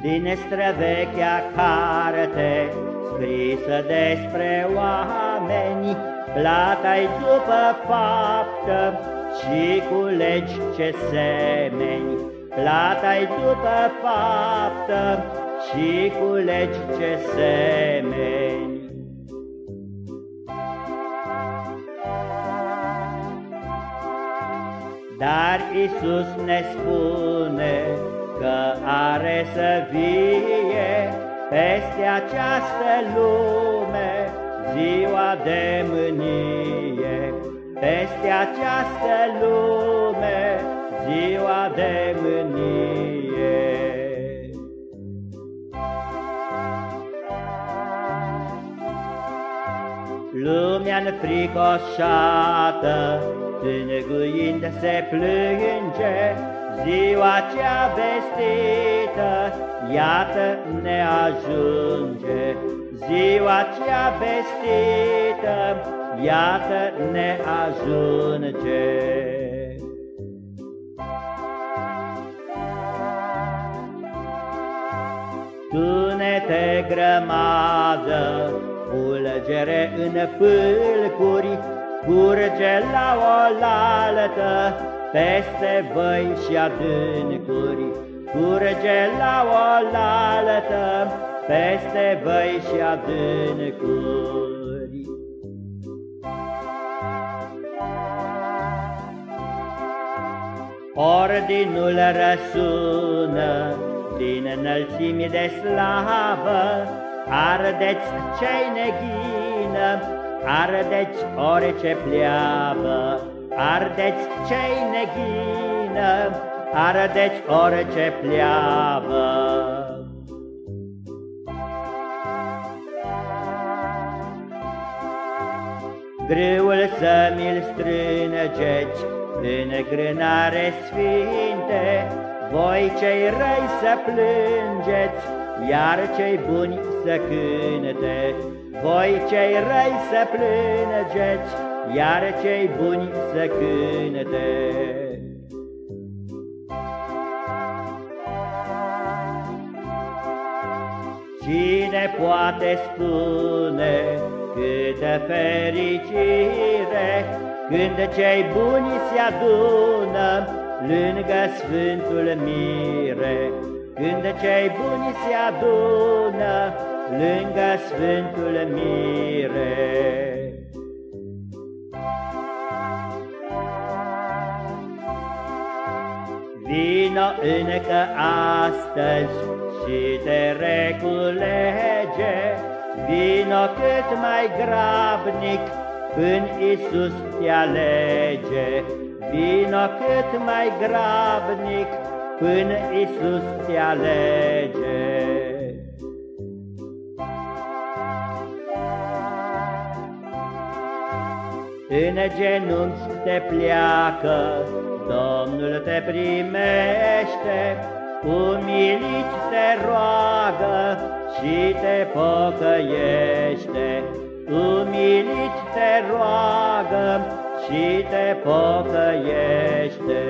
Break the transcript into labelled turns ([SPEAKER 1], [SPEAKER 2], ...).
[SPEAKER 1] din străvechea carte scrisă despre oameni, plata-i după faptă și cu legi ce semeni. Plata-i după faptă și cu legi ce semeni. Dar Isus ne spune că are să vie peste această lume ziua de mânie, peste această lume ziua de mânie. Lumea înfricoșată, tânguind se plânge, Ziua cea vestită, iată ne ajunge. Ziua cea vestită, iată ne ajunge. Tunete grămadă, fulgere în pâlcuri, curge la oaltă, peste văi și adâncuri, curge la oaltă, peste văi și adâncuri. Ordinul răsună din înălțimi de slavă, ardeți ce-i neghină, ardeți orice pleavă, Ardeți ce-i neghină, ardeți orice pleavă. Grâul să mi-l strângeți în grânare sfinte, voi cei răi să plângeți, iar cei buni să cânte. Voi cei răi să plângeți, iar cei buni să cânte. Cine poate spune câtă fericire Când cei buni se adună lângă Sfântul Mire Când cei buni se adună lângă Sfântul Mire. Vino încă astăzi și te reculege, Vino cât mai grabnic până Iisus te alege. Vino cât mai grabnic până Iisus te alege. În genunchi te pleacă Domnul te primește, umilit te roagă și te pocăiește umilit te roagă și te pocăiește.